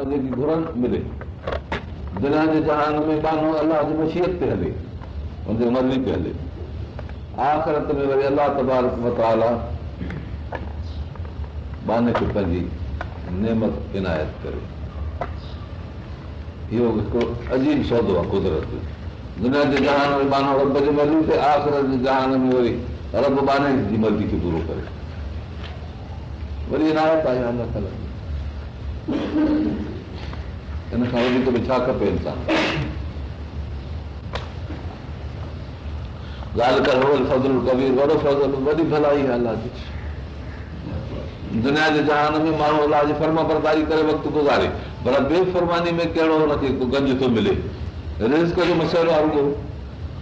अजीब सौदो आहे कुदरती ते हिन सां वधीक बि छा खपे वक़्तु गुज़ारे पर बेफ़रमानी में कहिड़ो हुनखे गंज थो मिले आहे उहो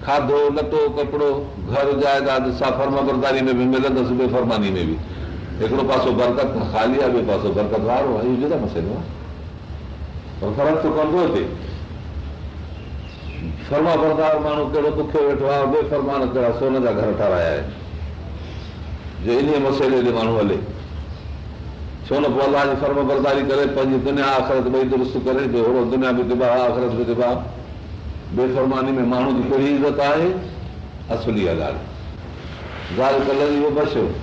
खाधो लटो कपिड़ो घर जाए ॾिसां फर्म बरदारी में बि मिलंदसि बेफ़र्मानी में बि हिकिड़ो पासो बरकत ख़ाली आहे इहो मसइलो आहे पर फ़र्क़ु थो कंदो अचे फर्मा बरदार माण्हू कहिड़ो दुखे वेठो आहे बेफ़र्मान कहिड़ा सोन जा घर ठाराया आहिनि जो इन मसइले ते माण्हू हले छो न पोइ जी फर्म बरदारी करे पंहिंजी दुनिया आख़िरत ॿई दुरुस्त करे जो अहिड़ो दुनिया बि दिबा आख़िरत बि दिबा बेफ़रमानी में माण्हू जी कहिड़ी इज़त आहे असुली आहे ॻाल्हि ज़ाल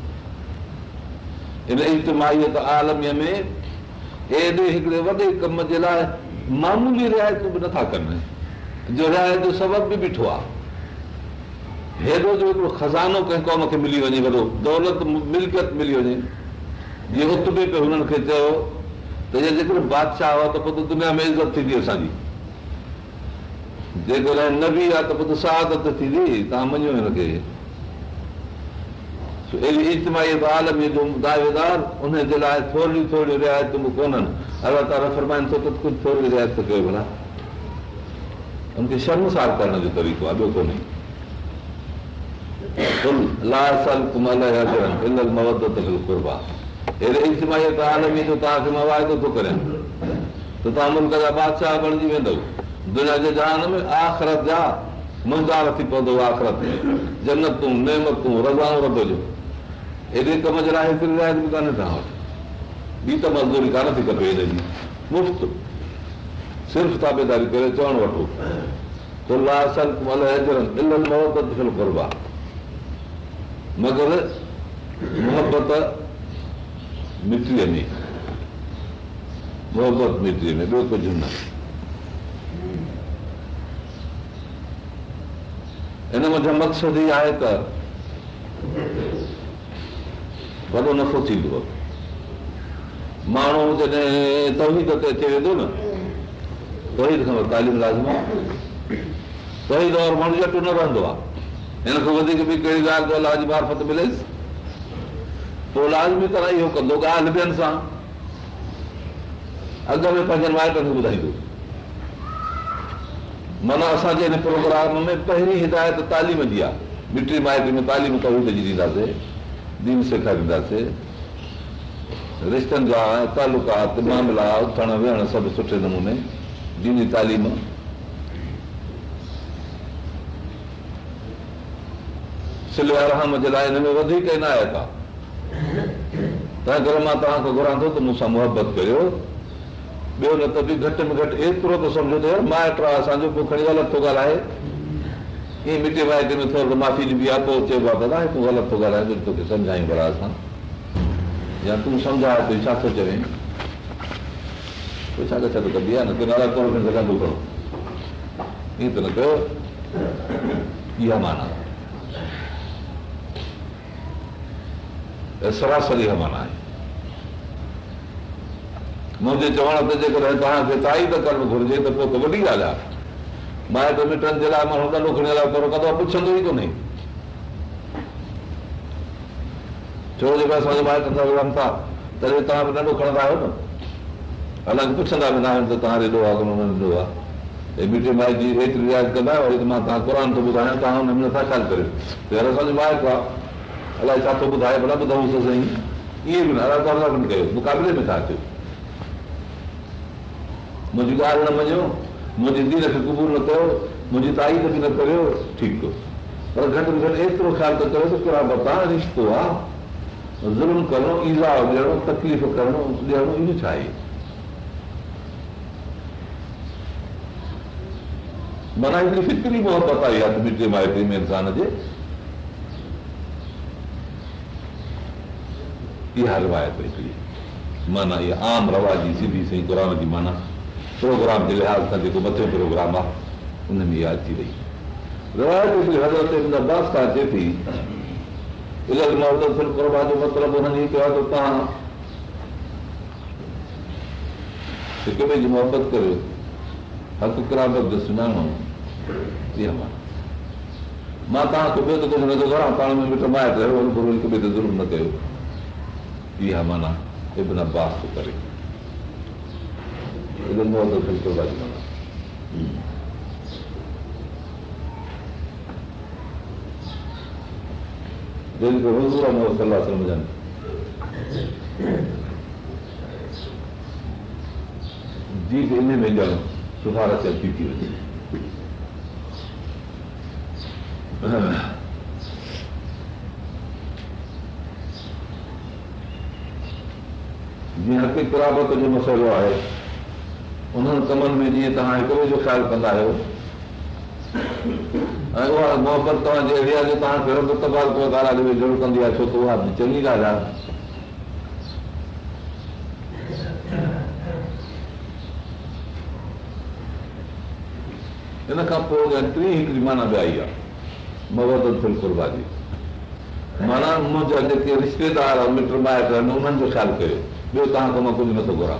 मामूली रिआयतूं बि नथा कनि जो रिआयत जो सबबु बि बीठो आहे हेॾो खज़ानो कंहिं कौम खे मिली वञे दौलत मिल्कियत मिली वञे त बि हुननि खे चयो त जेको बादशाह में इज़त थींदी असांजी जेकॾहिं न बि आहे त सहादत थींदी तव्हां मञियो हिनखे रिआयतूं कोन आहिनि रिआत कयो त तव्हां मुल्क जा बादशाह बणजी वेंदव दुनिया जे जहान में आख़िर थी पवंदो आख़िरत जनतूं हेॾे कम जे लाइ हेतिरी रिआयत बि कान्हे तव्हां वटि ॿी त मज़दूरी कान थी खपे मुफ़्त सिर्फ़ु ताबेदारी करे चवणु वठो मगर मोहबत मिटीअ में मोहबत मिटीअ में ॿियो कुझु न हिन मुंहिंजो मक़सदु इहा आहे त वॾो नफ़ो थींदो आहे माण्हू जॾहिं तवहीद ते अची वेंदो न तवहीद खां तालीम लाज़म तवहीद और माण्हू जट न रहंदो आहे हिन खां वधीक बि कहिड़ी ॻाल्हि जो लाज मार्फत मिलेसि पोइ लाज़मी तरह इहो कंदो ॻाल्हि ॿियनि सां अघ में पंहिंजनि माइटनि खे ॿुधाईंदो माना असांजे हिन प्रोग्राम में पहिरीं हिदायत तालीम जी आहे मिटी माइट में तालीम तवहीद जी ॾींदासीं दीन सेखारींदासीं रिश्तनि जा तालुकात मामला सभु सुठे नमूने दीनी तालीम सिल जे लाइ हिन में वधीक न आहे का करे मां तव्हांखे घुरां थो त मूंसां मुहबत कयो ॿियो न त बि घटि में घटि एतिरो त सम्झो त माइट आहे असांजो पोइ खणी अलॻि थो ॻाल्हाए ईअं मिटे माइटे में थोरो माफ़ी ॾिबी आहे पोइ चइबो आहे दादा तूं ग़लति थो ॻाल्हाए तोखे सम्झायूं भला असां या तूं सम्झाए त छा थो चवे छा थो कबी आहे न तूं नाला करो ईअं त न कयो इहा माना सरासरी माना मुंहिंजे चवण ते जेकॾहिं तव्हांखे ताईद करणु घुरिजे त पोइ त वॾी ॻाल्हि आहे माइट मिटनि जे लाइ कोन्हे छो जेको असांजो माइटनि था तॾहिं तव्हां बि नंढो खणंदा आहियो न त तव्हां ॾिनो आहे मां तव्हां क़ुर थो ॿुधायां तव्हां यार असांजो माइट आहे अलाए छा थो ॿुधाए मुक़ाबले में था अचो मुंहिंजी ॻाल्हि न मञियो मुंहिंजी दीर खे क़बूल न कयो मुंहिंजी ताईद बि न करियो ठीकु पर घटि में घटि एतिरो ख़्यालु कयो रिश्तो आहे माना हिकिड़ी फिक्री मोहबत आई आहे इंसान जे रिवायत माना इहा आम रवाजी सिधी साईं क़ुर जी माना प्रोग्राम जे लिहाज़ सां जेको मथे प्रोग्राम आहे हुनजी यादि थी वई अचे थी मतिलबु तव्हां जी मुहबत किराब जो सुञाणो मां तव्हांखे ॿियो त कुझु नथो घुरां पाण में ज़ुल्म न कयो इहा माना इब्न अब्बास थो करे हक़ाबत जो मसइलो आहे उन्हनि कमनि में जीअं तव्हां हिक ॿिए जो ख़्यालु कंदा आहियो ऐं उहा उहा जो तबाल ॻाल्हि ज़रूरु कंदी आहे छो त चङी ॻाल्हि आहे हिन खां पोइ टी हिकिड़ी माना बि आई आहे मोहबत जी माना मुंहिंजा जेके रिश्तेदार मिट माइट आहिनि उन्हनि जो ख़्यालु कयो ॿियो तव्हांखे मां कुझु नथो घुरां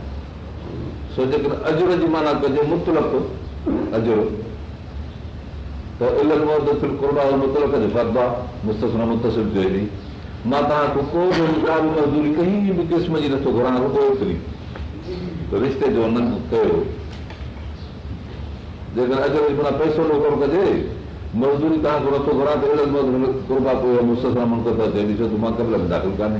रिश्ते जो जेकर अजा पैसो कजे मज़ूरी तव्हांखां नथो घुरा त कुरबा दाख़िल कोन्हे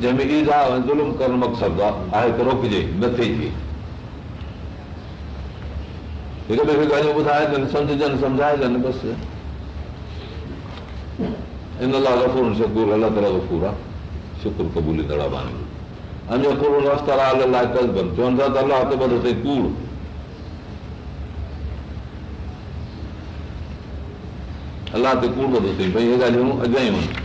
जंहिंमें ईज़ा ऐं ज़ुल्म करणु मक़सदु आहे त रोकिजे न थी थिए हिक ॿिए खे ॻाल्हियूं ॿुधाइजनि सम्झजनि सम्झाइजनि बसि इन लाइ गफ़ूर शकूर अलॻि अलॻि गफ़ूर आहे शुकुर क़बूली दड़ा बान अञो कूड़ रस्ता लाइ लाइ कल कनि चवनि था त अलाह ते बदल ते कूड़ अलाह ते कूड़ बदल ते भई ॻाल्हियूं अॻियां ई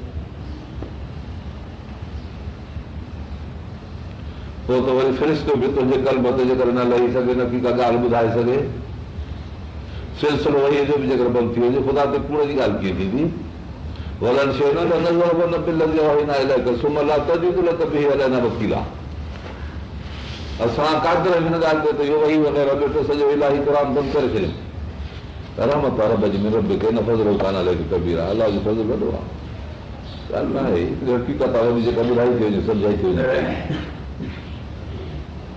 छो त वरी फ़िरिश्तो बि तुंहिंजे कल्ब ते जेकर न लही सघे न की का ॻाल्हि ॿुधाए सघे सिलसिलो वही जो बि जेकर बंदि थी वञे ख़ुदा ते कूड़ जी ॻाल्हि कीअं थींदी असां कादर हिन ॻाल्हि ते इहो वही वग़ैरह बेठो सॼो इलाही क़ुर बंदि करे छॾियो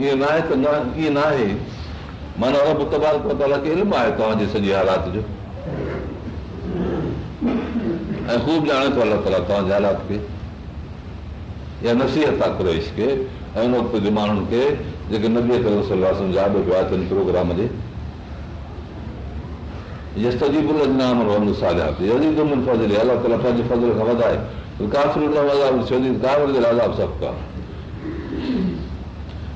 ईअं न आहे त न ईअं न आहे माना रब तबाल खे इल्मु आहे तव्हांजे सॼे हालात जो ऐं ख़ूब ॼाणे थो अलाह ताला तव्हांजे हालात खे या नसीहत आहे कुरेश खे ऐं हुन वक़्त जे माण्हुनि खे जेके नबीअ करे सलाह जा बि पिया अचनि प्रोग्राम जे अलाह ताला पंहिंजे फज़ल खां वधाए काफ़िर काफ़िर जे लाइ सभु कनि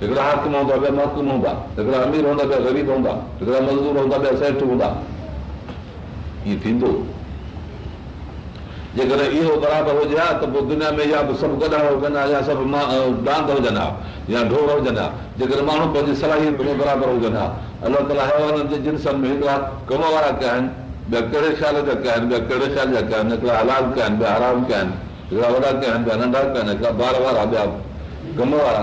हिकिड़ा हाकिम हूंदा ॿिया महकुम हूंदा हिकिड़ा अमीर हूंदा हूंदा हिकिड़ा मज़दूर हूंदा सेठ हूंदा जेकॾहिं इहो बराबरि हुजे हा त पोइ दुनिया में सभु गॾा हुजनि या जेकॾहिं माण्हू पंहिंजी बराबरि हुजनि हा हैवाननि जे कम वारा कया आहिनि जा कया आहिनि हिकिड़ा आराम कया आहिनि हिकिड़ा वॾा कया आहिनि नंढा कया आहिनि ॿार वारा ॿिया कम वारा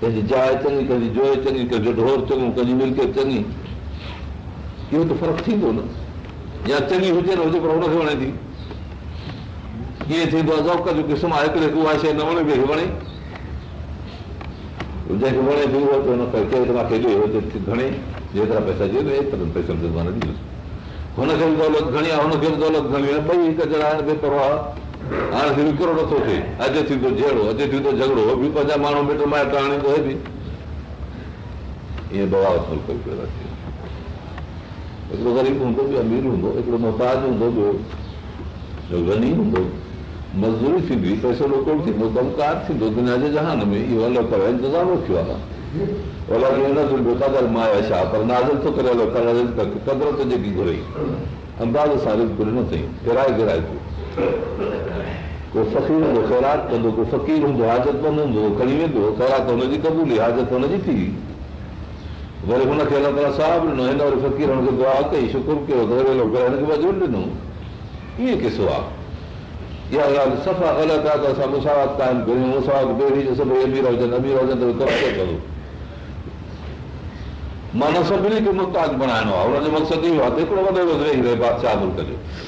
कंहिंजी जाइ चङी कंहिंजी जोइ चङी कंहिंजो चङो कंहिंजी मिल्क चङी इहो त फ़र्क़ु थींदो न या चङी हुजे न हुजे पर हुनखे वणे थी कीअं थींदो आहे जेतिरा पैसा न ॾींदुसि हुनखे बि दौलत घणी आहे हुनखे बि दौलत घणी आहे कहिड़ो नथो थिए अॼु थींदो झगड़ो पंहिंजा हिकिड़ो ग़रीब हूंदो हूंदो हिकिड़ो मोहताज हूंदो हूंदो मज़दूरी थींदी पैसो रुको थींदो कमकार थींदो दुनिया जे जहान में इहो अलॻि आहे को फ़ीर हूंदो ख़ैरात कंदो को फ़कीर हूंदो हाज़त हूंदो खणी वेंदो ख़ैरात हुनजी क़बूल हाज़त हुनजी थी वरी हुनखे अलाह ताला साहु ॾिनो हिन वरी फ़कीर हुनखे दुआ कई शुकुर कयो त वेलो हिनखे वजूल ॾिनो ईअं किसो आहे इहा ॻाल्हि सफ़ा ग़लति आहे त असां मुसावात क़ाइमु करियूं मुसावात बेड़ी जो सभई अमीर हुजनि अमीर हुजनि त कब्ज़ो कयो माना सभिनी खे मुताज़ बणाइणो आहे हुनजो मक़सदु इहो आहे त हिकिड़ो वॾे वधे वेही रहे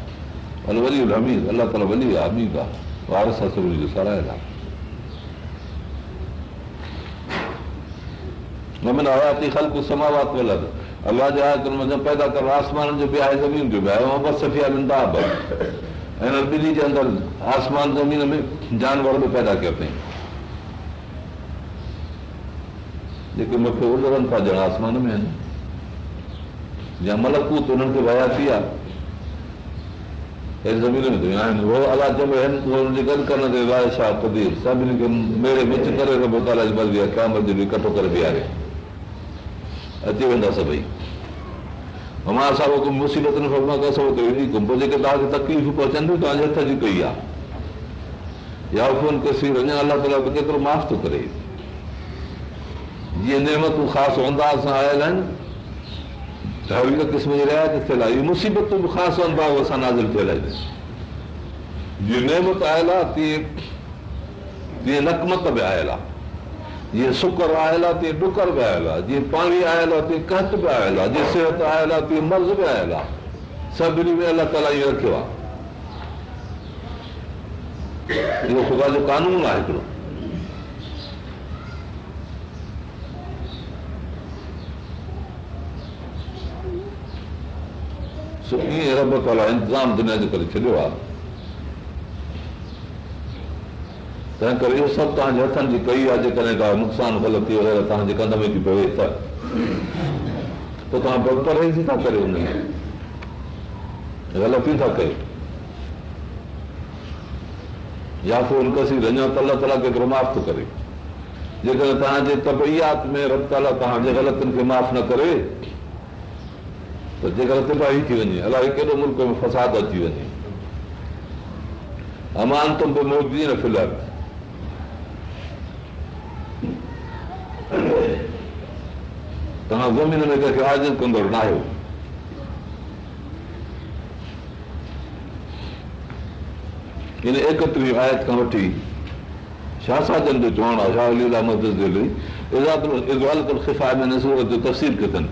अला तैदा कयो अथई जेके मूंखे उहनि था ॼण आसमान में आहिनि या मलकूत वया थी आहे बीहारे अची वेंदा सभई मुसीबत जेके हथ जी कई आहे केतिरो माफ़ थो करे जीअं नेमतूं ख़ासि हूंदा असां आयल आहिनि रियायत थियल आहे नाज़ थियल जीअं नकमत बि आयल आहे जीअं सुकर आयल आहे तीअं ॾुकर बि आयल आहे जीअं पाणी आयल आहे कट बि आयल आहे जीअं सिहत आयल आहे मर्ज़ बि आयल आहे सभिनी में कानून आहे हिकिड़ो ईअं रब कला इंतज़ाम छॾियो आहे तंहिं करे इहो सभु तव्हांजे हथनि जी कई आहे जेकॾहिं का नुक़सान ग़लती तव्हांजे कंध में थी पवे त पोइ तव्हांजी था करे ग़लती था कयो या त वञो त अला ताला के माफ़ थो करे जेकॾहिं तव्हांजे तबैयात में रब ताला तव्हांजे ग़लति खे माफ़ न करे त जेकर तिफ़ाही थी वञे अलाए केॾो मुल्क में फसाद अची वञे अमानती न फिलहाल तव्हां ज़मीन में कंहिंखे आज़त कंदो न आहियो हिन एकत्री आयत खां वठी छा साजन जो चवण आहे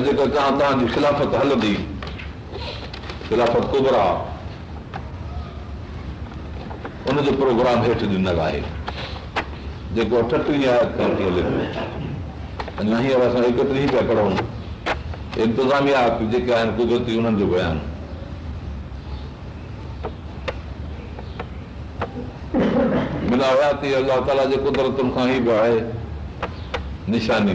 जेकर तव्हां तव्हांजी ख़िलाफ़त हलंदी ख़िलाफ़त कुबरा उनजो प्रोग्राम हेठि ॾिनल आहे जेको अठटीह हले अञा हींअर असां एकटीह पिया पढ़ूं इंतिज़ामिया जेके आहिनि कुदरती उन्हनि जो बयान अलाह ताला जे कुदरतुनि खां ई बि आहे निशानी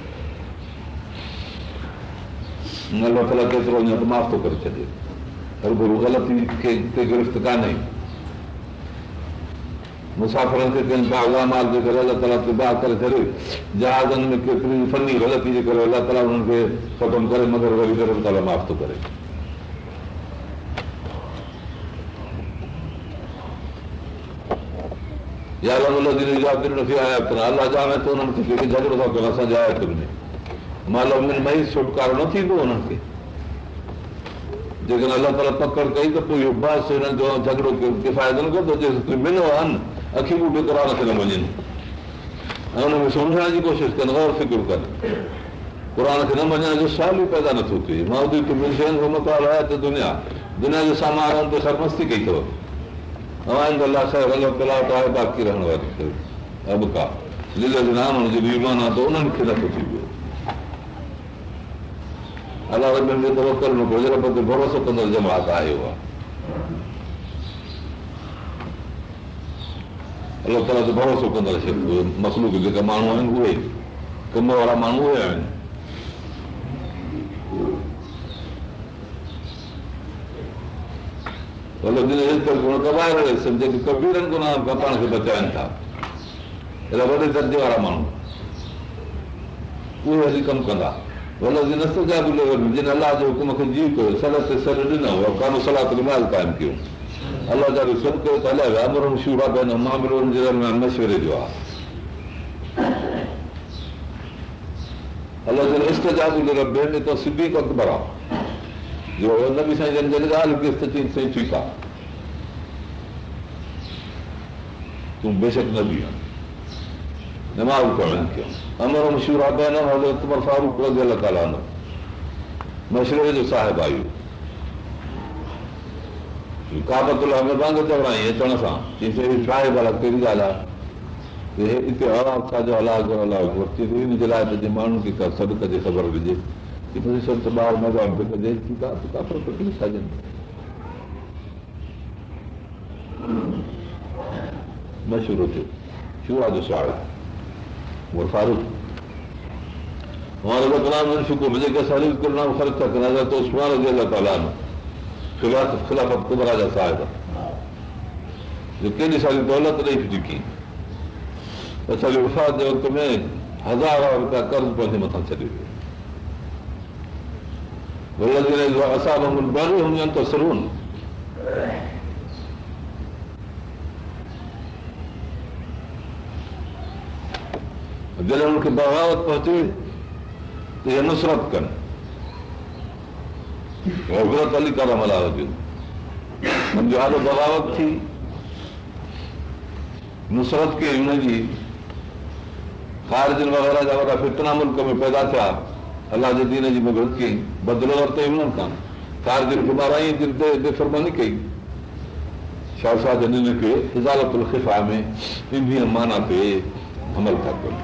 न लथल केतिरो वञे त माफ़ थो करे छॾे हर गुरू ग़लती खे गिरफ़्त कान्हे मुसाफ़िरनि खे कनि था अला माल जे करे अलाह ताला ते बाह करे छॾे जहाज़नि में केतिरी फनी ग़लती जे करे अलाह ताला हुननि खे ख़तमु करे मगर वरी करे ताला माफ़ थो करे अलाह जी थो हुननि खे झगड़ो था कनि असांजे आयात में माल भई छुटकारो न थींदो हुननि खे जेकॾहिं अलाह ताला पकड़ कई त पोइ इहो झगड़ो किफ़ाइत न कयो कोशिशि कनि ग़ौर कनि क़ुर खे न मञण जो शह ई पैदा नथो थिए माउदालुनिया मस्ती कई अथव नथो थी वियो कम वारा माण्हू कमु कंदा तूं बेशक न बि نماز پڑھن کے امر مشورہ بین اور عمر فاروق رضی اللہ تعالی عنہ مشورے جو صاحب ائے کعبۃ اللہ میں بانگ چڑھائی ہے چن سا جس سے صاحب اللہ کی گالا یہ اتہار تھا جو اللہ کر اللہ کرتی تھی ان جلائے تے مانو کی کا سب کا خبر بھیجے کہ پھر سب سے باہر میں جان پہ دے کی کا تو کافر کو کی سازن مشورہ تھی شروع جو केॾी साल दौलत ॾेई चुकी असांजे वफ़ाक़ जे वक़्त में हज़ार रुपया कर्ज़ पंहिंजे मथां छॾे हूंदियूं त सरून जॾहिं हुनखे बग़ावत पहुचे त इहा नुसरत कनिता हुजनि हालो बगावत थी नुसरत कई हुनजी फितना मुल्क में पैदा थिया अलाह जे दीन जी मुत कई बदिरो वरितई कई शाही माना ते अमल था कनि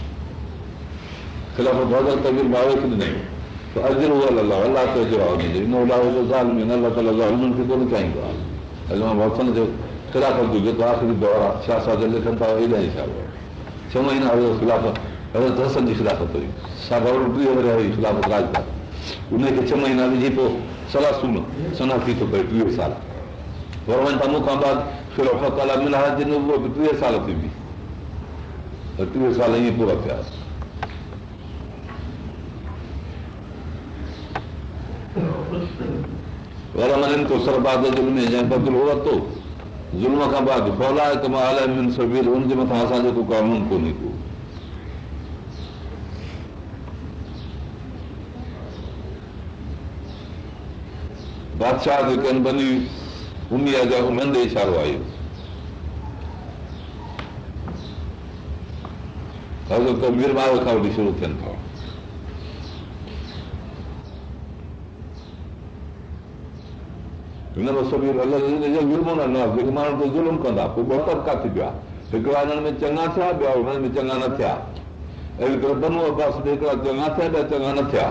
अलाए चाहींदो आहे छह महीना हुयो ख़िलाफ़त हुई टीह वारे ख़िलाफ़ हुनखे छह महीना विझी पोइ सलाहु सलाफ़ी थो पए टीह साल गवर्नमेंट अला मिलंद टीह साल थींदी टीह साल ईअं पूरा थिया वरमन को सरबाद ज़ुल्म शुरू थियनि था हिकिड़ा चङा थिया ॿिया न थिया चङा थिया ॿिया चङा न थिया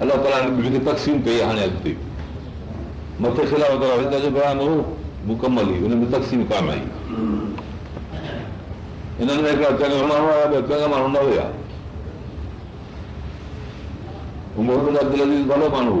अलाह कई हाणे अॻिते मुकमल हुई हुन में तक़सीम कान आई में माण्हू न हुया भलो माण्हू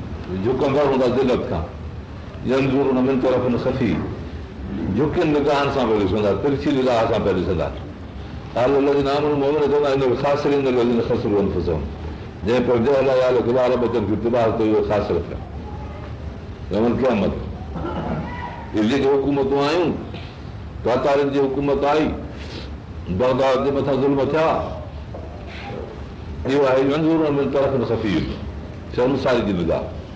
हुकूमतूं आयूं हुकूमत आई मथां ज़ुल्म थियासारी जी लिहा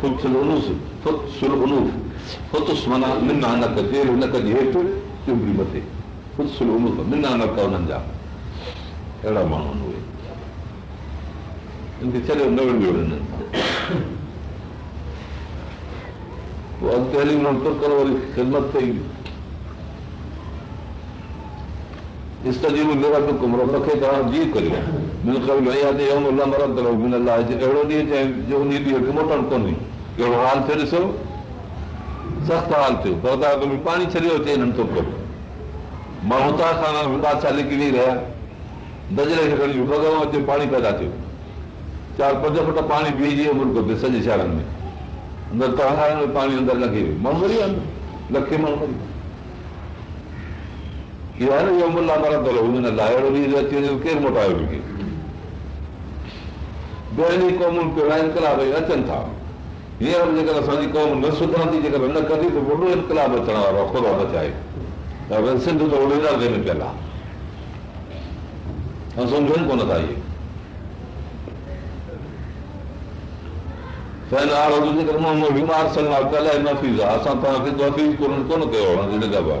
خود سلونو سے خود سلونو خط اس منال منه عندك كثير هناك نهيت تمبر مت خود سلوم بننا ما كوننجا اڑا مانوے ان دے چلے اندر ویڑن واں تے علی इस्तजीब लिरबुकुम रब तव्हां जीअं करियो मिन कबल हयात यौम अलाह मरद लहू मिन अलाह अहिड़ो ॾींहुं जंहिं जो उन ॾींहं खे मोटणु कोन्हे अहिड़ो हाल थियो ॾिसो सख़्तु हाल थियो पर तव्हां में पाणी छॾियो अचे हिननि थो तो कयो माण्हू हुतां खां बादशाह निकिरी रहिया दजले खे खणी भॻवान अचे पाणी पैदा थियो चारि पंज फुट पाणी बीहजी मुल्क ते सॼे शहरनि में अंदरि तव्हां पाणी अंदरि लॻी वियो माण्हू मरी विया लखे माण्हू इहो आहे न इहो मुला मरंदो रहो हुन लाइ अहिड़ो बि अची वञे केरु मोटायो मूंखे ॿियनि क़ौमुनि पियो इनकलाब अचनि था हींअर बि जेकर असांजी क़ौम न सुधरंदी जेकर न कंदी त वॾो इनकलाब अचण वारो आहे ख़ुदा बचाए सिंध त वॾे इलाइक़े में पियल आहे सम्झनि कोन था इहे बीमार सलाह असां तव्हांखे कोन कयो हुन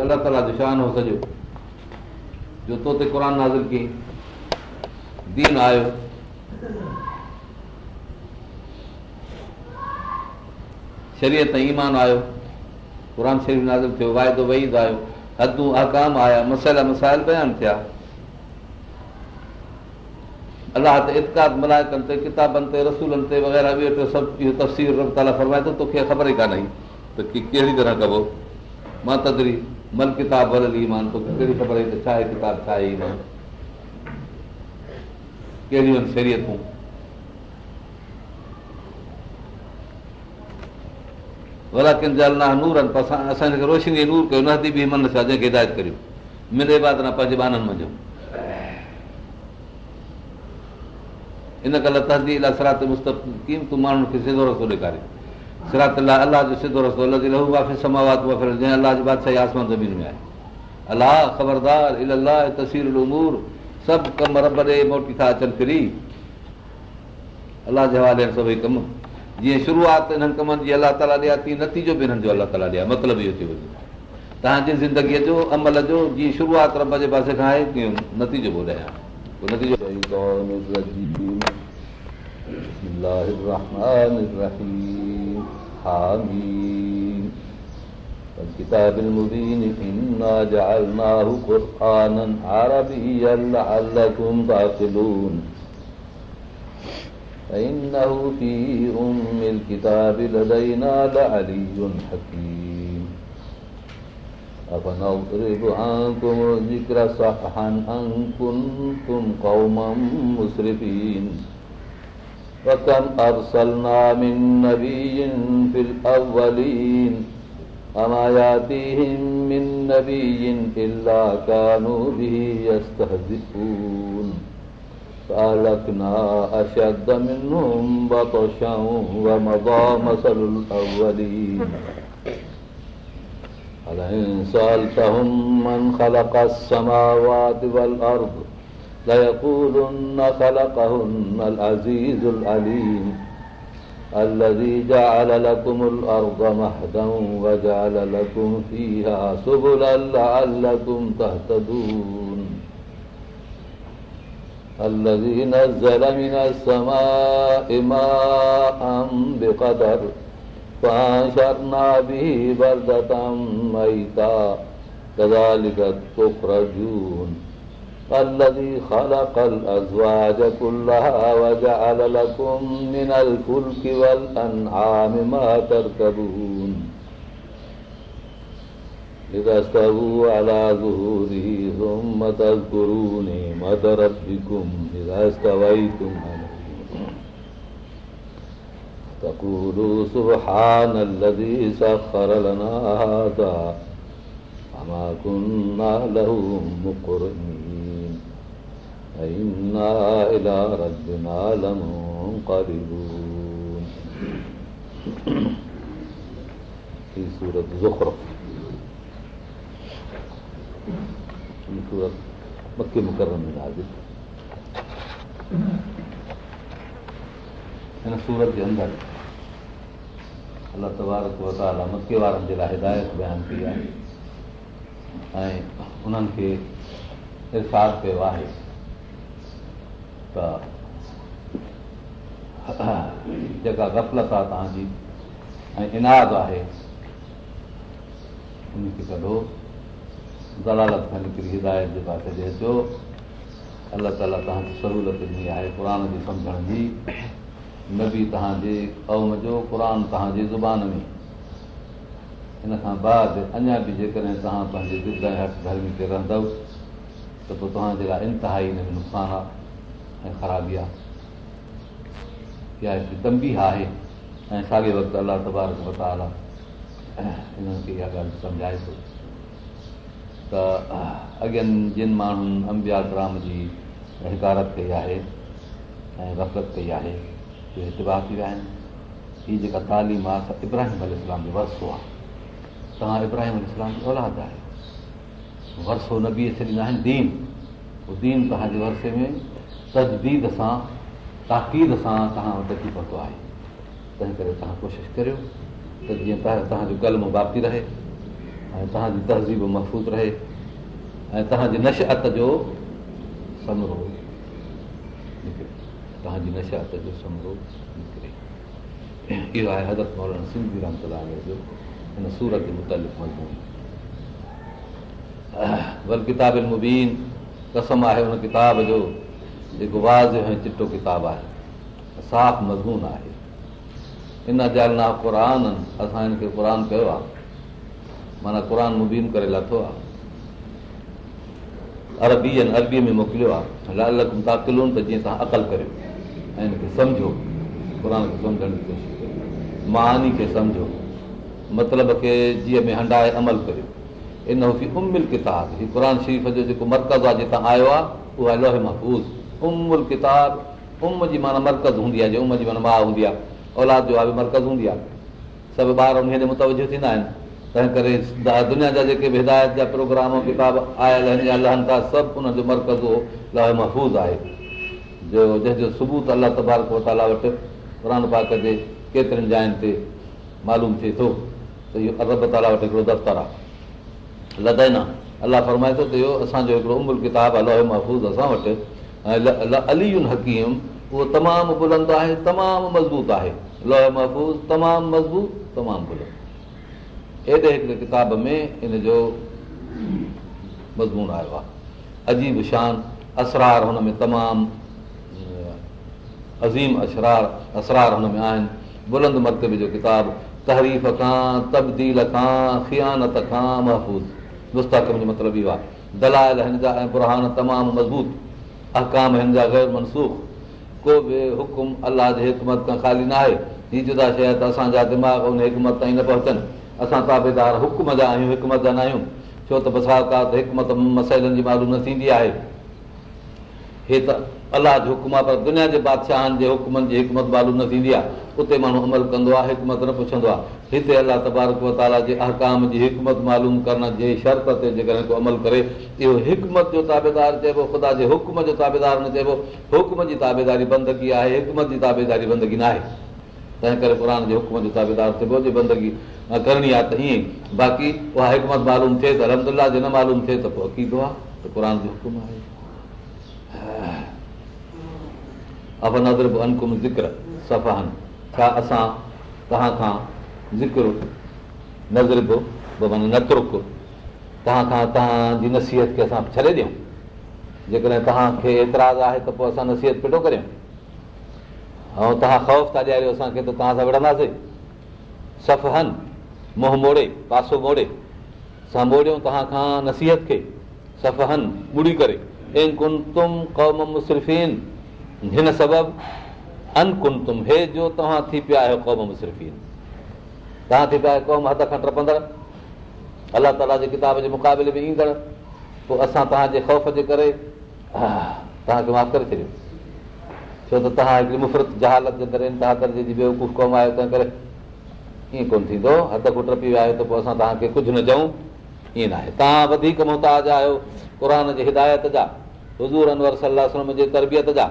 अला दुशान ख़बर ई कान कहिड़ी तरह कबो मां तदरी हिदायत पंहिंजे बानूनि खे ॾेखारे नतीजो बि हिननि जो अलाह ॾिया मतिलबु इहो थी वञे तव्हांजे ज़िंदगीअ जो अमल जो जीअं खां آمين والكتاب المبين إنا جعلناه قرآنا عربيا لعلكم تعقلون فإنه في أم الكتاب لدينا لعلي حكيم أفنضرب عنكم الذكر صفحا أن كنتم قوما مسرفين وكم أرسلنا من نبي في الأولين وما يأتيهم من نبي إلا كانوا به يستهزئون فألكنا أشد منهم بطشا ومضى مثل الأولين ولئن سألتهم من خلق السماوات والأرض ليقولن خلقهن العزيز العليم الذي جعل لكم الأرض مهدا وجعل لكم فيها سبلا لعلكم تهتدون الذي نزل من السماء ماء بقدر فأنشرنا به بلدة ميتا كذلك تخرجون الذي خلق الأزواج كلها وجعل لكم من الفلك والأنعام ما تركبون إذا استووا على ظهوره ثم تذكروا نعمة ربكم إذا استويتم تقولوا سبحان الذي سخر لنا هذا وما كنا له مقرنين मके मुक़र में हाज़िरु हिन सूरत जे अंदर अला तवारताला मके वारनि जे लाइ हिदायत बयानु कई आहे ऐं उन्हनि खे इराद कयो आहे जेका जेका गफ़लत आहे तव्हांजी ऐं इनाद आहे उनखे कढो दलालत खां निकिरी हिदायत जे पासे छॾे अचो अलाह ताला तव्हांखे सहूलियत ॾिनी आहे क़ुर जी सम्झण जी न बि तव्हांजे क़ौम जो क़ुर तव्हांजे ज़ुबान में हिन खां बाद अञा बि जेकॾहिं तव्हां पंहिंजे दिलि ऐं हक़ धर्मी ते रहंदव त पोइ तव्हां जेका इंतिहा नुक़सानु आहे ऐं ख़राबी आहे या हिते तंबी हा आहे ऐं साॻे वक़्ति अलाह तबारकाल हिननि खे इहा ॻाल्हि सम्झाए थो त अॻियनि जिनि माण्हुनि अंबियाल राम जी हकारत कई आहे ऐं वफ़त कई आहे इहे हिति थी विया आहिनि हीअ जेका तालीम आहे असां इब्राहिम अल जो वरिसो आहे तव्हां इब्राहिम अलाद आहे वरसो न बीहे छॾींदा आहिनि दीन उहो दीन तव्हांजे वरसे में तजदीद सां ताक़ीद सां तव्हां वटि अची पहुतो आहे तंहिं करे तव्हां कोशिशि करियो त जीअं तव्हांजो कलम बाक़ी रहे ऐं तव्हांजी तहज़ीब महफ़ूज़ रहे ऐं तव्हांजी नशात जो समरो तव्हांजी नशात जो समरो निकिरे इहो आहे हज़रत मोहर सिंधी रामकला जो हिन सूरत जे मुतालिक़ मज़मून वल किताब मुबीन कसम आहे हुन किताब जो जेको वाज़ ऐं चिटो किताबु आहे साफ़ मज़मून आहे इन जाला क़ुर असां हिनखे क़ुर कयो आहे माना क़ुर मुबीन करे लाथो आहे अरबी आहिनि अरबीअ में मोकिलियो आहे लाल मुंताकिलुनि त जीअं तव्हां अक़ल करियो ऐं हिनखे सम्झो क़ुर खे सम्झण जी कोशिशि कयो महानी खे सम्झो मतिलब खे जीअं में हंडाए अमल करियो इन उमिल किताब हीउ क़ुर शरीफ़ जो जेको मर्कज़ आहे जितां आयो आहे उहा लोहे महफ़ूज़ उमुल किताब उम जी माना मर्कज़ हूंदी आहे जे उम जी माना माउ हूंदी आहे औलाद जो आहे मर्कज़ हूंदी आहे सभु ॿार उन ते मुतवजो थींदा आहिनि तंहिं करे दुनिया जा जेके बि हिदायत जा प्रोग्राम किताब आयल आहिनि या लहनि था सभु उनजो मर्कज़ हो महफ़ूज़ आहे जो जंहिंजो सबूत अलाह तबारक वटि क़ुर पाक जे केतिरनि जायुनि ते मालूम थिए थो त इहो अरब ताला वटि हिकिड़ो दफ़्तरु आहे लदाइना अलाह फरमाए थो त इहो असांजो हिकिड़ो उमिरि किताब आहे लोह महफ़ूज़ असां वटि ऐं हकीम उहो तमामु बुलंद आहे तमामु मज़बूत आहे ल महफ़ूज़ तमामु मज़बूत तमामु बुलंद एॾे हिकिड़े किताब में इन जो मज़मून आयो आहे अजीब शान असरार हुन में तमामु अज़ीम असरार हुन में आहिनि बुलंद मतबब जो किताब तहरीफ़ खां तब्दील खां ख़ियानत खां महफ़ूज़ मुस्तक़ मतिलबु इहो आहे दलाल हिन जा ऐं बुरहान तमामु मज़बूत अहकाम हिन जा ग़ैर मनसूख़ को बि हुकुम अलाह जे हिकमत खां ख़ाली न आहे हीअ जुदा शइ त असांजा दिमाग़ उन हिकमत ताईं न पहुचनि असां ताबेदार हुकुम जा आहियूं हिकमत जा न आहियूं छो त हिकमत मसइलनि जी मालूम न थींदी आहे हे त अलाह जो हुकुम आहे पर दुनिया जे बादशाहनि जे हुकमनि जी हिकमत मालूम न थींदी आहे उते माण्हू अमल कंदो आहे हिकमत न पुछंदो आहे हिते अलाह तबारक जे अहकाम जी हिकमत मालूम करण जे शर्त ते जेकॾहिं को अमल करे इहो हिकमत जो ताबेदार चइबो ख़ुदा जे हुकुम जो ताबेदार न चइबो हुकम जी ताबेदारी बंदगी आहे हिकमत जी ताबेदारी बंदगी न आहे तंहिं करे क़ुर जे हुकम जो ताबेदार चइबो जे बंदगी करणी आहे त ईअं बाक़ी उहा हिकमत मालूम थिए त रहमदिल्ला जे न मालूम थिए त पोइ अक़ीदो आहे त क़ुर जो हुकुम आहे अफ़ नज़र छा असां तव्हांखां ज़िक्रु नज़र बि माना न तव्हां खां तव्हांजी नसीहत खे असां छॾे ॾियूं जेकॾहिं तव्हांखे एतिराज़ु आहे त पोइ असां नसीहत पिटो करियूं ऐं तव्हां ख़ौफ़ था ॾियारियो असांखे त तव्हां सां विढ़ंदासीं सफ़हन मोह मोड़े पासो मोड़े असां मोड़ियूं तव्हां खां नसीहत खे सफ़हन ॿुड़ी करे ऐं कौम मुसरफ़ीन हिन सबबु अनकुम तुम हे जो तव्हां थी पिया आहियो क़ौम बि तव्हां थी पिया आहियो क़ौम हथ खां टपंदड़ अलाह ताला जे किताब जे मुक़ाबले में ईंदड़ पोइ असां तव्हांजे ख़ौफ़ जे करे तव्हांखे माफ़ु करे छॾियो छो त तव्हां हिकिड़ी मुफ़रत जहालत जे अंदरि इंतिहा दर्जे जी बेवकूफ़ क़ौम आहियो तंहिं करे ईअं कोन थींदो हथ खां टपी विया आहियो त पोइ असां तव्हांखे कुझु न चऊं ईअं न आहे तव्हां वधीक मोहताज आहियो क़ुर जे हिदायत जा हज़ूर अनवर सलाह जे तरबियत जा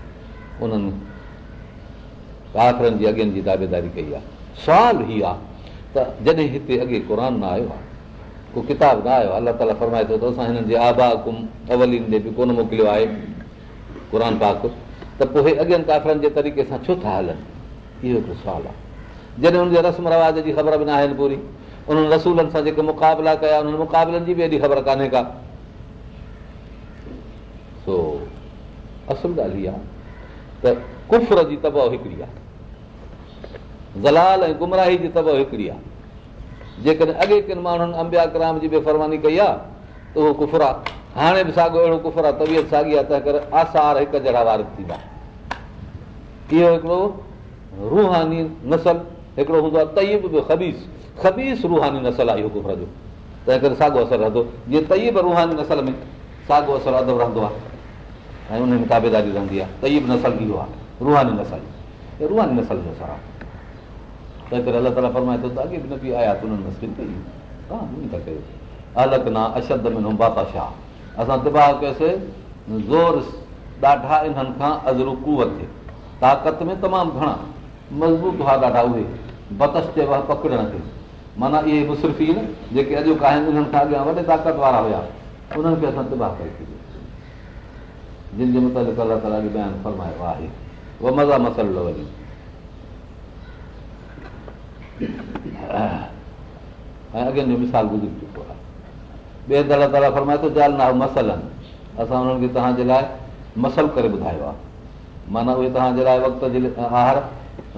उन्हनि काकरनि जी अॻियनि जी दावेदारी कई आहे सुवाल हीअ आहे त जॾहिं हिते अॻे क़ुर न आयो आहे को किताब न आयो आहे अलाह ताला फरमाए थो त असां हिननि जे आबा कुम अवलीन ॾे बि कोन मोकिलियो आहे क़ुर पाक त पोइ हे अॻियनि काकरनि जे तरीक़े सां छो था हलनि इहो हिकिड़ो सुवालु आहे जॾहिं हुनजे रस्म रवाज जी ख़बर बि न आहिनि पूरी उन्हनि रसूलनि सां जेके मुक़ाबला कया उन्हनि मुक़ाबलनि जी बि एॾी ख़बर कान्हे का सो असुल ॻाल्हि हीअ त कुफर जी तबहु हिकिड़ी आहे ज़लाल ऐं गुमराही जी तबहु हिकिड़ी आहे जेकॾहिं अॻे किनि माण्हुनि अंबिया क्राम जी बेफ़रमानी कई आहे त उहो कुफर आहे हाणे बि साॻियो अहिड़ो कुफर आहे तबियत साॻी आहे तंहिं करे आसार हिकु जहिड़ा वार थींदा इहो हिकिड़ो रूहानी नसल हिकिड़ो हूंदो आहे तयब बि ख़बीस ख़बीस रूहानी नसल आहे इहो कुफर जो तंहिं करे साॻियो असरु रहंदो जीअं तयब रूहानी नसल में साॻियो असरु अदब रहंदो आहे ऐं نسل में ताबेदारी रहंदी आहे तई बि नसल इहो आहे रुहानी नसल रुहानी नसल जो सारा तंहिं करे अला ताल फरमाए थो त अॻे बि न आया तव्हां अलक न अशब्द में बापाशाह असां तिबा कयोसीं ॾाढा इन्हनि खां अजरू कूह ते ताक़त में तमामु घणा मज़बूत हुआ ॾाढा उहे बतस चइ पकड़ण खे माना इहे मुसरफ़ी जेके अॼोका आहिनि अॻियां वॾे ताक़त वारा हुआ उन्हनि खे असां तिबा कई जिन जे मुताबिक़ अलाह ताला बयानु फरमायो आहे उहा मज़ा मसलो वञे ऐं अॻियां जो मिसाल गुज़री चुको आहे ॿिए ताला फरमाए थो जाल मसल मसलनि असां हुननि खे तव्हांजे लाइ मसल करे ॿुधायो आहे माना उहे तव्हांजे लाइ वक़्त जे आहार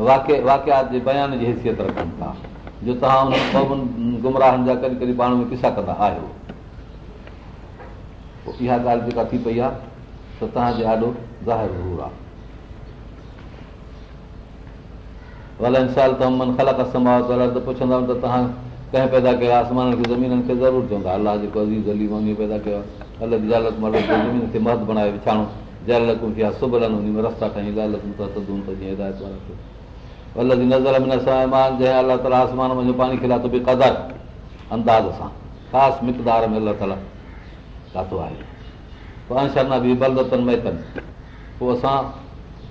वाके वाकियात जे बयान जी हैसियत रखनि था जो तव्हां हुन गुमराहनि जा कॾहिं कॾहिं पाण में किसा कंदा आहियो इहा ॻाल्हि जेका थी पई आहे त तव्हांजे ॾाढो ज़ाहिर आहे अलाक संभाल पुछंदा त तव्हां कंहिं पैदा कयो आहे ज़मीन खे ज़रूरु चवंदा अलाह जेको आहे ज़मीन खे मर्द बणाए रस्ता मां जंहिं अलाह ताला आसमान वञो पाणी खिलातो बेकदार अंदाज़ सां ख़ासि मिकदार में अलाह ताला कातो आहे पोइ बि बलदतनि महतनि पोइ असां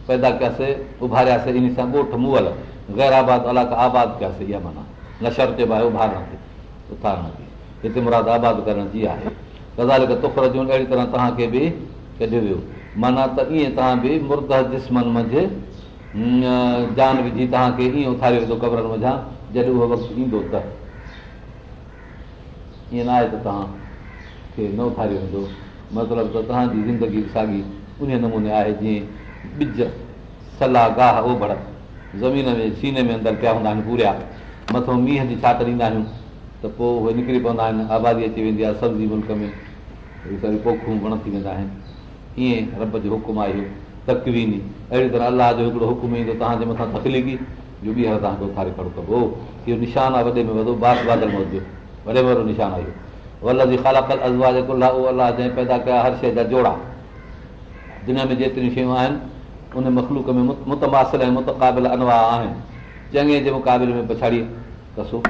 पैदा कयासीं उभारियासीं इन सां ॻोठ मुअल ग़ैर आबाद अलाक आबाद कयासीं इहा माना नशर ते बि आहे उभारण ते उथारण ते हिते मुराद आबाद करण जी आहे गज़ारि तुखर जूं अहिड़ी तरह तव्हांखे बि कढियो वियो माना त ईअं तव्हां बि मुर्द जिस्मनि मंझि जान विझी तव्हांखे ईअं उथारियो वेंदो क़बरनि वञा जॾहिं उहो वक़्तु ईंदो त ईअं न आहे त तव्हांखे न उथारियो वेंदो मतिलबु त तव्हांजी ज़िंदगी साॻी उन नमूने आहे जीअं ॿिज सलाह गाह ओभर ज़मीन में सीने में अंदरि पिया हूंदा आहिनि पूरिया मथो मींहं जी छा करे ॾींदा आहियूं त पोइ उहे निकिरी पवंदा आहिनि आबादी अची वेंदी आहे सब्जी मुल्क में वरी पोखूं वण थी वेंदा आहिनि ईअं रब जो हुकुम आहे इहो तकवीनी अहिड़ी तरह अलाह जो हिकिड़ो हुकुम ईंदो तव्हांजे मथां तकलीफ़ी जो ॿीहर तव्हांखे उथारे खड़ो कबो इहो निशान आहे वॾे में वॾो बाग बाज़बादल मौजूदु वॾे में वॾो निशान आहे इहो वल जी अज़वा अल जेको उहो अलाह जंहिं पैदा कया हर शइ जा जोड़ा दुनिया में जेतिरियूं शयूं आहिनि उन मखलूक में मुतमासिल ऐं मुतक़ाबिल अनवा आहिनि चङे जे मुक़ाबले में पछाड़ी कसो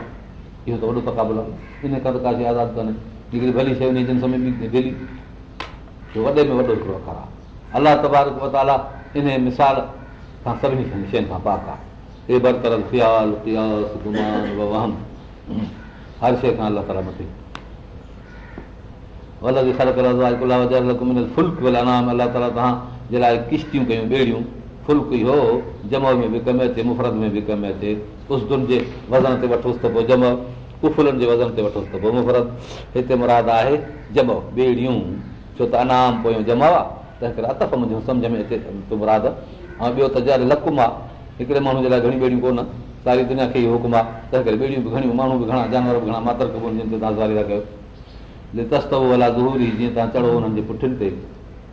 इहो त वॾो तक़ाबिल आहे इन खां त जी आज़ादु कोन्हे हिकिड़ी भली शइ जिन में जो वॾे में वॾो हिकिड़ो अखर आहे अलाह तबारक मताला इन मिसाल खां सभिनी शयुनि खां पाक आहे हे बरतरल ख़्यालु हर शइ खां अलाह ताला मथे अलॻि हलंदो आहे किश्तियूं कयूं ॿेड़ियूं फुल्क इहो जम में बि कमु अचे मुफ़रत में बि कमु अचे उसदुनि जे वज़न ते वठोसि त पोइ जम कुफुलनि जे वज़न ते वठोसि त पोइ मुफ़रत हिते मुराद आहे जम ॿेड़ियूं छो त अनाम पोयूं जम आहे तंहिं करे अतफ मुंहिंजो सम्झ में अचे मुराद ऐं ॿियो त जर लकुम आहे हिकिड़े माण्हू जे लाइ घणियूं ॿेड़ियूं कोन सारी दुनिया खे इहो हुकुम आहे तंहिं करे ॿेड़ियूं बि घणियूं माण्हू बि घणा जानवर बि घणा मातर जिन ते तव्हां ज़ारी था कयो लितस्तव भला ज़ूरी जीअं तव्हां चढ़ो हुननि जे पुठियुनि ते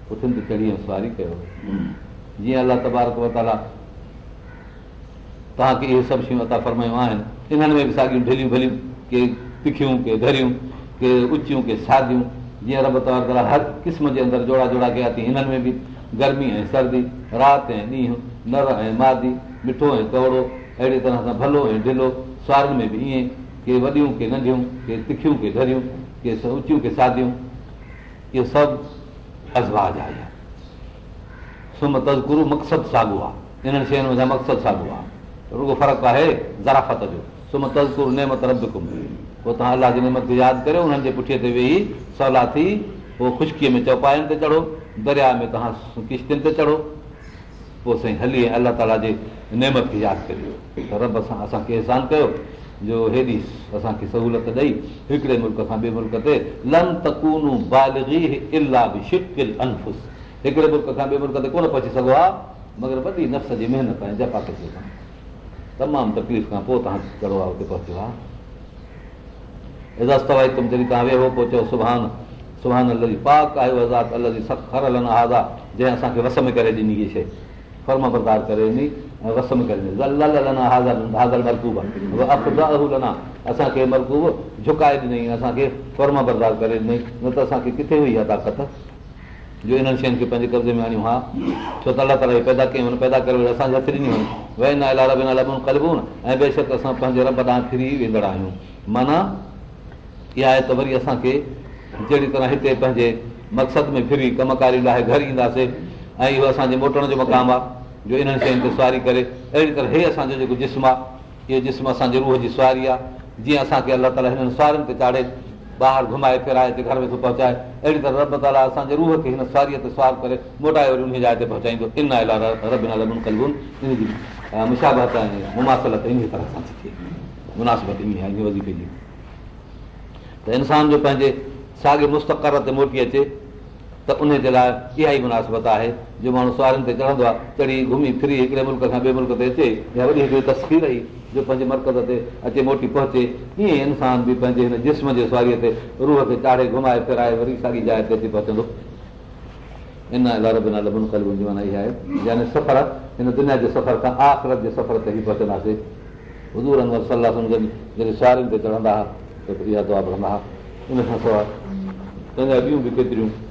पुठियुनि ते चढ़ी सवारी कयो जीअं अलाह तबारक वताला तव्हांखे इहे सभु शयूं अता फरमायूं आहिनि इन्हनि में बि साॻियूं ढिलियूं भलियूं के तिखियूं के धरियूं के ऊचियूं के सादियूं जीअं रब तवारत हर क़िस्म जे अंदरि जोड़ा जोड़ा कया थी हिननि में बि गर्मी ऐं सर्दी राति ऐं ॾींहं नर ऐं मादी मिठो ऐं तोड़ो अहिड़ी तरह सां भलो ऐं ढिलो सुवारनि में बि ईअं के वॾियूं के नंढियूं के तिखियूं के धरियूं के सचियूं के सादियूं इहो सभु अजाज़ आई आहे सुम तज़ मक़सदु साॻियो आहे इन्हनि शयुनि जा मक़सदु साॻियो आहे रुगो फ़र्क़ु आहे ज़राफ़त जो सुम तज़ नेमत रब तव्हां अलाह जी नेमत खे यादि करे उन्हनि जे पुठीअ ते वेही सवला थी पोइ ख़ुशकीअ में चौपानि ते चढ़ो दरिया में तव्हां किश्तियुनि ते चढ़ो पोइ साईं हली अलाह ताला जे नेमत खे यादि करियो रब सां असांखे अहसान कयो जो हेॾी असांखे सहूलियत ॾेई हिकिड़े हिकिड़े मुल्क खां कोन पहुची सघो आहे मगर वॾी नफ़्स जी महिनत तमामु तकलीफ़ खां पोइ तव्हां हुते पहुचो आहे हेॾी तव्हां वेहो पोइ चयो सुभान सुभान जंहिं असांखे वस में करे ॾिनी इहे शइ फर्म बरदार करे ॾिनी ऐं वसम करे मरकूब झुकाए ॾिनई असांखे बरदार करे ॾिनई न त असांखे किथे हुई आहे ताक़त जो इन्हनि शयुनि खे पंहिंजे कब्ज़े में आणियूं हा छो त अलाह ताला पैदा कयूं पैदा करे असांखे हथ आहिनि वए न अलाह अला ऐं बेशक असां पंहिंजे रब तां फिरी वेंदड़ आहियूं माना इहा आहे त वरी असांखे जहिड़ी तरह हिते पंहिंजे मक़सद में फिरी कमकारी लाइ घर ईंदासीं ऐं इहो असांजे मोटण जो मक़ामु आहे जो इन्हनि शयुनि ते सुवारी करे अहिड़ी तरह हे असांजो जेको जिस्म आहे इहो जिस्म असांजे रूह जी सुवारी आहे जीअं असांखे अलाह ताला हिननि सुवारियुनि ते चाढ़े ॿाहिरि घुमाए फिराए ते घर में थो पहुचाए अहिड़ी तरह रब ताला असांजे रूह खे हिन सुवारीअ ते सुवार करे मोटाए वरी उन जाइ ते पहुचाईंदो इन इन आहे आहे मुशाबत तरह सां थी थिए मुनासिबत जी त इंसान जो पंहिंजे साॻे मुस्तक़र ते मोटी अचे त उन जे लाइ इहा ई मुनासिबत आहे जो माण्हू सुवारनि ते चढ़ंदो आहे चढ़ी घुमी फिरी हिकिड़े मुल्क़ खां ॿिए मुल्क ते अचे या वरी हिकिड़ी तस्वीर ई जो पंहिंजे मर्कज़ ते अचे मोटी पहुचे ईअं इंसान बि पंहिंजे हिन जिस्म जे सुवारीअ ते रूह खे चाढ़े घुमाए फिराए वरी साॻी जाइ ते अची पहुचंदो इन इदारो माना इहा आहे यानी सफ़र हिन दुनिया जे सफ़र खां आख़िरत जे सफ़र ते ई पहुचंदासीं हज़ूर सलाह सम्झनि जॾहिं सावानि ते चढ़ंदा हुआ त इहा दुआ भरंदा हुआ इन खां सवाइ पंहिंजा ॿियूं बि केतिरियूं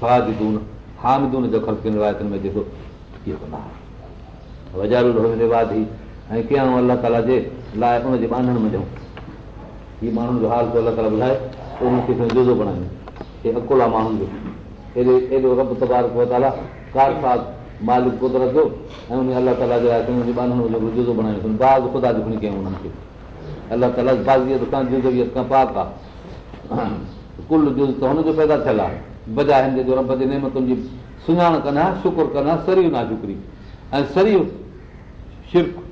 सवादु हामदून जख़ल कंदमि जेको कंदा वज़ारू रिवाज़ी ऐं कंहिं अलाह ताला जे लाइ उनजे ॾियूं हीअ माण्हुनि जो हाल ताला ॿुधाए जुज़ो बणायूं अकोला माण्हुनि जो मालिक कुदरत जो ऐं अलाह जे जो खणी कयूं अलाह ताला आहे कुल त हुनजो पैदा थियल आहे बजाइनि जेको रब जे नेमतुनि जी सुञाण कंदा शुकुर कंदा सरी झुकरी ऐं शिरक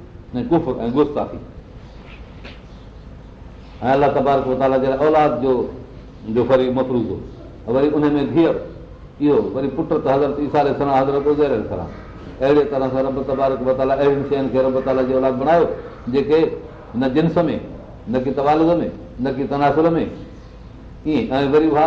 ऐं औलाद जो जो वरी उन में इहो वरी पुट त अहिड़ियुनि शयुनि खे रब ताला जे औलाद बणायो जेके न जिन्स में न कि तवालद में न कि तनासुर में ईअं ऐं वरी उहा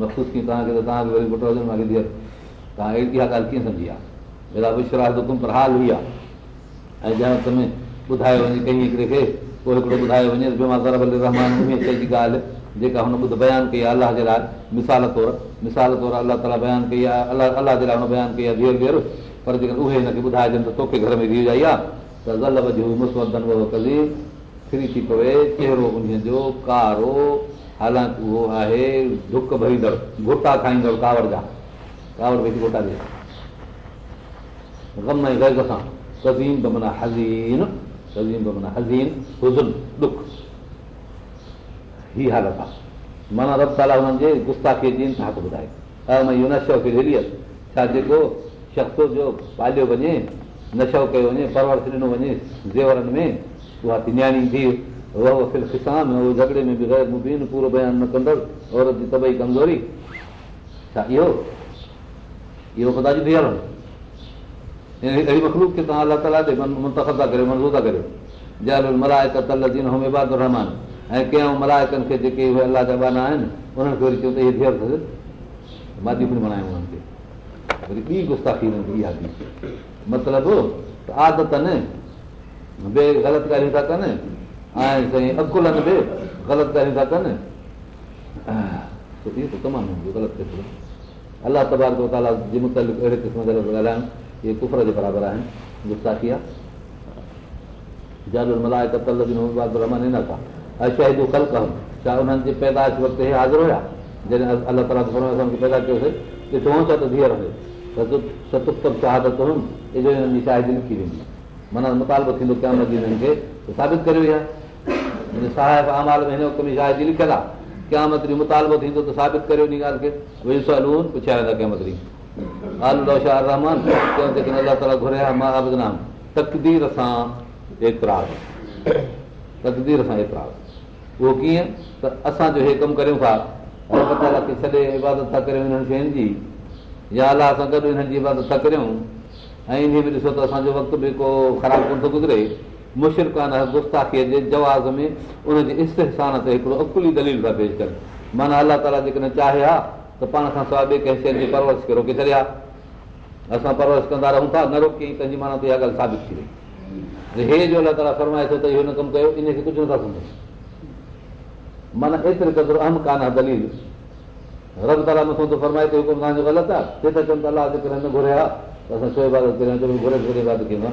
मखसूस कयूं तव्हांखे तव्हांखे ॻाल्हि कीअं सम्झी आहे मेरा विश्वास हुई आहे ऐं जंहिं में ॿुधायो वञे कई हिकिड़े खे बयानु कई आहे अलाह जे लाइ मिसाल तौरु मिसाल तौरु अलाह ताला बयानु कई आहे अलाह जे लाइ हुन बयानु कई आहे धीअर धीअर पर जेकॾहिं उहे हिनखे ॿुधाइजनि त तोखे घर में कारो हालांकि उहो आहे धुक भरींदड़ गोटा खाईंदड़ कावड़ जा कावड़ भई हीअ हालत आहे माना रब ताला हुननि जे गुस्सा खे ॾियनि तव्हांखे इहो नशो खे छा जेको शख जो पालियो वञे नशो कयो वञे परवर ॾिनो वञे ज़ेवरनि में उहा नियाणी थी झगड़े में बि ग़ैर बि पूरो बयानु न कंदसि औरत कमज़ोरी छा इहो इहो ख़ुदा अहिड़ी मखलूक अला ताल मुखबा मंज़ू था करे रहमान ऐं कंहिं मलायकनि खे जेके अलाह जा बाना आहिनि उन्हनि खे वरी चयो तुस्ताखी आदम आदत ग़लति ॻाल्हियूं था कनि ऐं साईं अकुलनि ते ग़लति ॻाल्हियूं था कनि ग़लति अलाह तबादो ॻाल्हाइनि जे बराबरि आहिनि गुप्ता थी आहे जानवर मल्हाए रमान ऐं शल करा हुननि जी पैदाश वक़्तु इहे हाज़िर हुया जॾहिं अलाह ताला पैदा कयोसीं रहो सत चाह तुरूम लिखी वेंदी माना मुतालबो थींदो कयां हुनजी साबित करी वई आहे साहिब अमाल में हिन हुकुम शायदि ई लिखियलु आहे जो मुतालबो थींदो त साबित कयो उहो कीअं त असांजो हे कमु करियूं था इबादत था करियूं हिननि शयुनि जी या अलाह सां गॾु हिननि जी इबादत था करियूं ऐं ॾिसो त असांजो वक़्तु बि को ख़राबु कोन थो गुज़िरे मुशिर कान गुस्ताखीअ जे जवाज़ में उनजे इश्तान ते हिकिड़ो अकुली दलील था पेश कनि माना अलाह ताला जेकॾहिं चाहे हा त पाण खां सवाइ ॿिए कंहिं शइ जी परवरश करे रोकी छॾिया असां परवरश कंदा रहूं था न रोकी माना ॻाल्हि साबित थी वई हे अला ताला फरमाए थो त इहो हिन कमु कयो इनखे कुझु नथा सम्झो माना अहम कान दली ग़लति आहे अलाह जेकॾहिं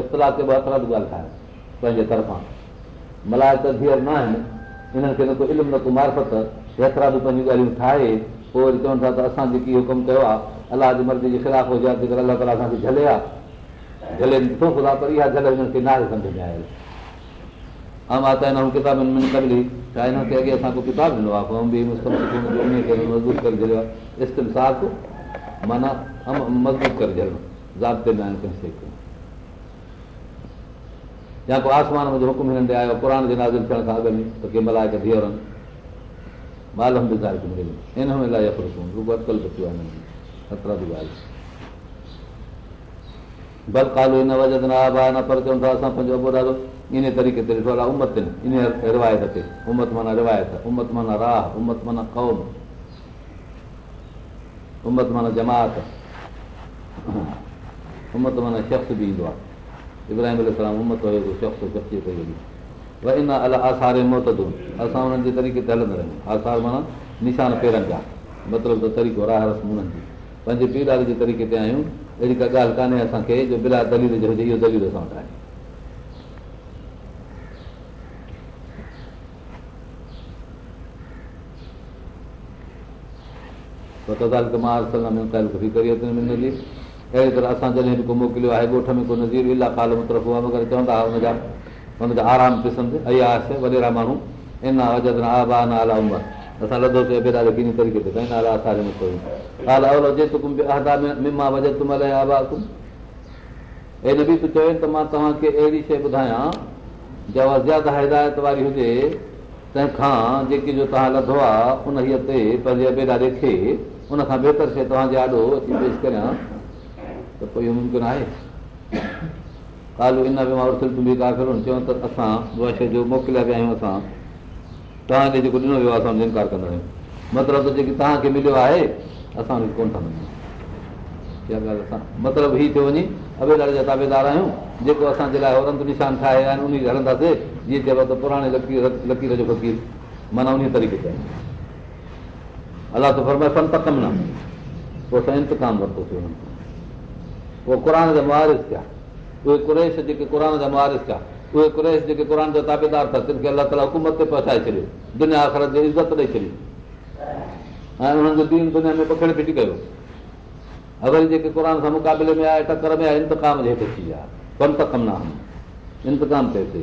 इख़्तिलाफ़ ते ॻाल्हि खाइणु पंहिंजे तरफ़ां मल्हाए त धीअर न आहिनि इन्हनि खे न को इल्मु न तूं मार्फत एतिरा पंहिंजूं ॻाल्हियूं ठाहे पोइ वरी चवनि था त असां जेकी इहो कमु कयो आहे अलाह जी मर्ज़ी जे ख़िलाफ़ हुजे जेकर अला ताला असांखे झले आहे झले नथो खुला पर इहा झगड़नि खे नाहे सम्झ में आयल अमा त हिन किताबनि खे या को आसमान मुंहिंजो हुकुम हिननि ते आयो कुर जे नाज़ थियण खां अॻु में त कंहिं महिल धीअरनि था इन तरीक़े ते उमत माना रिवायत उमत माना राह उमत माना कौम उमत माना जमात उमत माना शख़्स बि ईंदो आहे इब्राहिमत असां उन्हनि जे तरीक़े ते हलंदा माना निशान पेरनि जा मतिलबु तरीक़ो राह जी पंहिंजे पीड़ा जे तरीक़े ते आहियूं अहिड़ी का ॻाल्हि कान्हे असांखे जो बिला दली अहिड़ी तरह जॾहिं बि को मोकिलियो आहे त मां तव्हांखे अहिड़ी शइ ॿुधायां हिदायत वारी हुजे तंहिंखां जेकी तव्हां लधो आहे उन ते पंहिंजे बहितर शइ तव्हांजे आॾो अची पेश करियां त पोइ इहो मुमकिन आहे कालू इन मां बि बेकार चवनि त असां उहा शइ जो मोकिलिया विया आहियूं असां तव्हांखे जेको ॾिनो वियो आहे असां इनकार कंदा आहियूं मतिलबु त जेको तव्हांखे मिलियो आहे असां उनखे कोन था आहियूं इहा ॻाल्हि असां मतिलबु हीउ थियो वञे अबेदार जा ताबेदार आहियूं जेको असांजे लाइ वरंतनिशान ठाहे रहिया आहिनि उनखे हलंदासीं जीअं चइबो त पुराणे लकीर लकीर जो फकीर माना उन तरीक़े ते अलाह त फर्म त कमु न पोइ असां इंतकाम वरितोसीं वञनि उहे क़रान जा मुआस थिया उहे क़ुरेश जेके क़रान जा मुआस थिया उहे क़ुरेश जेके क़रान जा ताबेदार अथसि तिन खे अलाह ताला हुकूमत ते पहुचाए छॾियो दुनिया आख़िर ते इज़त ॾेई छॾियूं ऐं उन्हनि जो दीन दुनिया में पखिड़ फिटी कयो अगरि जेके क़रान खां मुक़ाबले में आहे टकर में आहे इंतकाम जे हेठि थी विया कमु त कमु न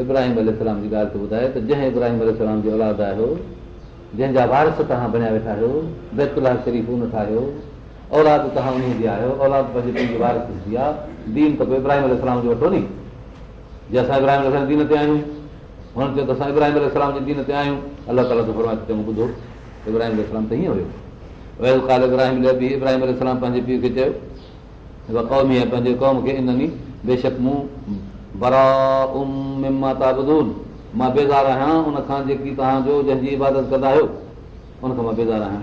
इब्राहिम अल जी ॻाल्हि ते ॿुधाए त जंहिं इब्राहिम अल जी औलाद आहियो जंहिंजा वारस तव्हां बणिया वेठा आहियो बेतुल शरीफ़ उन ठाहियो औलाद तव्हां उन जी आहियो औलाद पंहिंजे पीउ जी आहे दीन त पोइ इब्राहिम अल जो वठो नी जे असां इब्राहिम अल दीन ते आहियूं हुननि चयो त असां इब्राहिम अल जे दीन ते आहियूं अलाह ताला सुमा चङो ॿुधो इब्राहिम अल त हीअं हुयो वेहू काल इब्राहिम इब्राहिमी इब्राहिम अल पंहिंजे पीउ खे चयो क़ौमी पंहिंजे क़ौम खे इन्हनि बेशक मूं बरा उम माता मां बेज़ार आहियां उनखां जेकी तव्हांजो जंहिंजी इबादत कंदा आहियो उनखां मां बेज़ार आहियां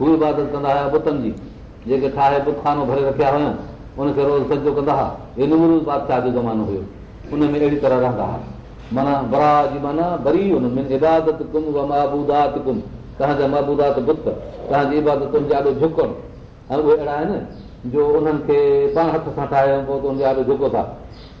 हू इबादत कंदा हुआ पुतनि जी जेके ठाहे पुतानो भरे रखिया हुआ उनखे रोज़ सॼो कंदा हुआ छा ज़मानो हुयो उनमें अहिड़ी तरह रहंदा हुआ माना बरा जी माना वरी हुनमें इबादतात इबादत तुंहिंजा झुकणु ऐं उहे अहिड़ा आहिनि जो उन्हनि खे पाण हथ सां ठाहियो पोइ तुंहिंजा ॾाॾो झुको था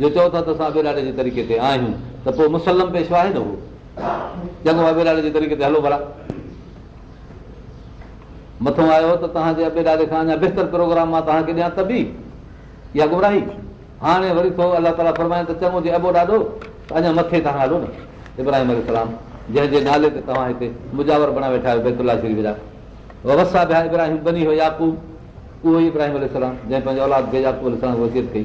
जो चओ था त असां अबे जे तरीक़े ते आहियूं त पोइ मुसलम पेशो आहे न उहो चङो ॾाॾे जे तरीक़े ते हलो भला मथो आयो त तव्हांजे खां अञा बहितर प्रोग्राम मां तव्हांखे ॾियां त बि इहा गुमराही हाणे वरी थो अलाह ताला फरमाए त चङो जे अॿो ॾाॾो अञा मथे तव्हां हलो न इब्राहिम अलाम जंहिंजे नाले ते तव्हां हिते मुजावर बणाए वेठा आहियो बेतुला जा वसा इब्राहिम बनी हो याकू उहो ई इब्राहिम अलाम जंहिं पंहिंजे औलाद खे औलादू वसियत कई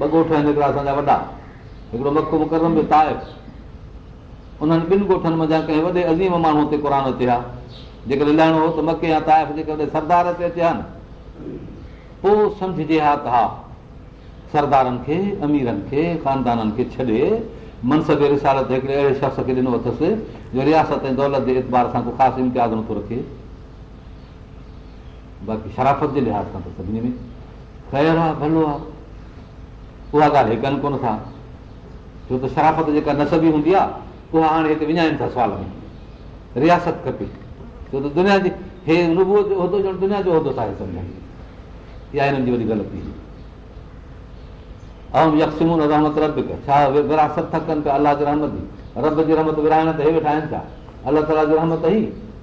ॿ ॻोठ आहिनि हिकिड़ा असांजा वॾा हिकिड़ो मको मुकरम जो उन्हनि ॿिनि ॻोठनि कंहिं वॾे अज़ीम माण्हू ते क़ुर थिया जेकॾहिं लहिणो हो त मके या ताइफ़ जेके सरदार ते अचे हा न पोइ सम्झजे हा त हा सरदारनि खे अमीरनि खे ख़ानदाननि खे छॾे मनसबे रिसाल ते हिकिड़े अहिड़े शख़्स खे ॾिनो अथसि जो रियासत ऐं दौलत जे एतबार सां को ख़ासि इम्तियाज़ नथो रखे बाक़ी शराफ़त जे लिहाज़ सां त सभिनी में ख़ैरु आहे आहे भलो उहा ॻाल्हि हीअ कनि कोन था छो त शराफ़त जेका नसबी हूंदी आहे उहा हाणे हिते विञाइनि था सुवाल में रियासत खपे छो त दुनिया जी हे रुबुअ जो उहिदो ॼण दुनिया जो उहिदो इहा हिननि जी वॾी ग़लती यकसिमून रहमत रब छा विरासत था कनि पिया अलाह जी रहमत जी रब जी रहमत विराइण त हे वेठा आहिनि छा अलाह ताला जी रहमत ई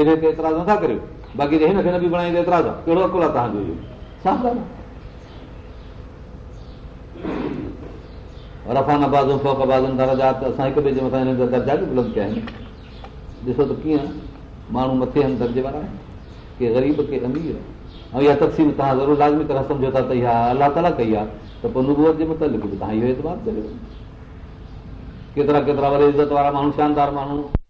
कॾहिं ते एतिराज़ नथा करियो बाक़ी हिन खे न बि बणाईंदे एतिराज़ आहे कहिड़ो अकिल आहे तव्हांजो इहो त असां हिक ॿिए जे मथां जा दर्जा बि बुलंद कया आहिनि ॾिसो त कीअं माण्हू मथे आहिनि दर्जे वारा आहिनि के ग़रीब के अमीर ऐं इहा तक़सीम तव्हां ज़रूरु लाज़मी तरह सम्झो था त इहा अलाह ताला कई आहे त पोइ जे तव्हां इहो एतिरा छॾियो केतिरा केतिरा वरी इज़त वारा माण्हू शानदार माण्हू